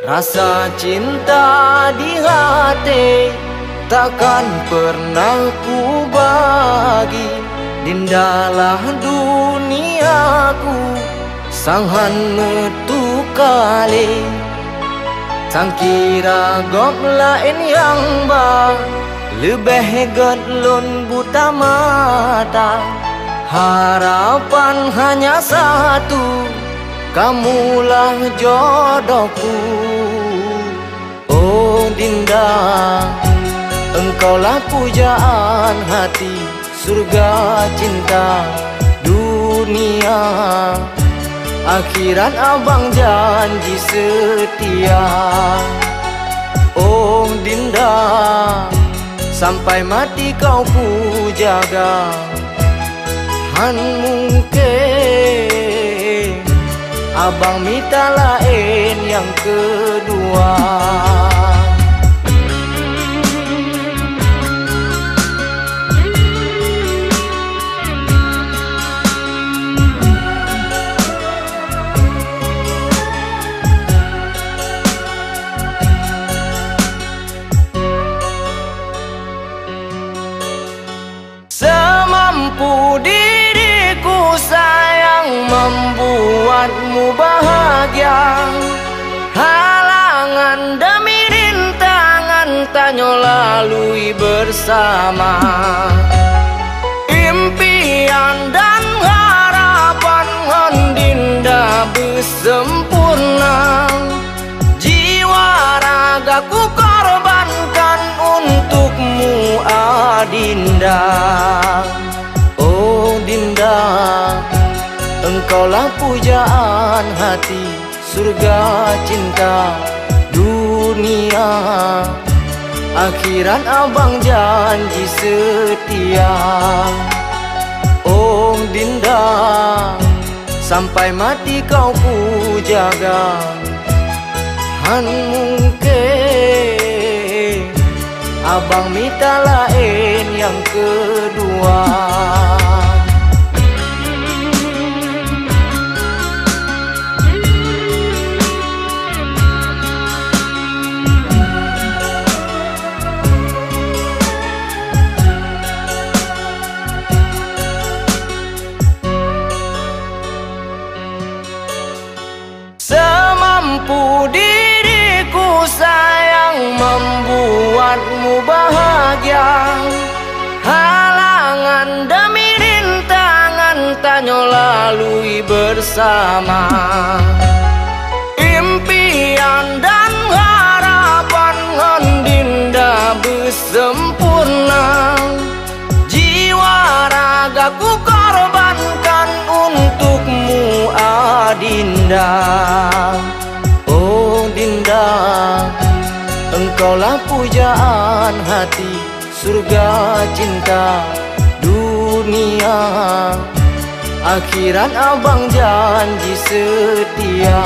Rasa cinta di hati Takkan pernah ku bagi. Dindalah duniaku Sanghan metu kali. Sang kira gok lain yang ba Lebih gedlun buta mata. Harapan hanya satu Kamulah jodohku. Oh Dinda Engkaulah pujaan hati Surga cinta dunia. Akhirat abang janji setia. Oh Dinda Sampai mati kau pujaga Han mungkin Abang minta lain yang kedua tanya lalui bersama. Impian dan harapan Hondinda bersempurna. Jiwa ragaku korbankan untukmu Adinda. Oh Dinda Engkaulah pujaan hati Surga cinta dunia Akhirat abang janji setia. Oh Dinda Sampai mati kau pujaga Han mungkin Abang minta lain yang kedua lalui bersama. Impian dan harapan Hondinda bersempurna. Jiwa ragaku korbankan untukmu Adinda. Oh Dinda Engkaulah pujaan hati Surga cinta dunia Akhirat abang janji setia.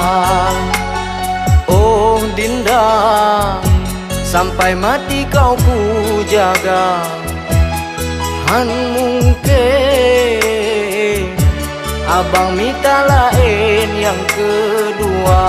Oh Dinda Sampai mati kau pujaga Han mungkin Abang minta lain yang kedua